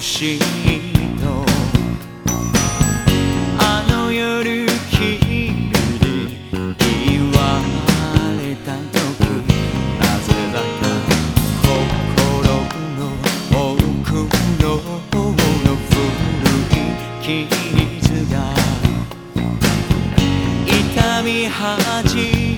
しと。あの夜君に言われた僕なぜだか心の奥の方の古い傷が痛み始め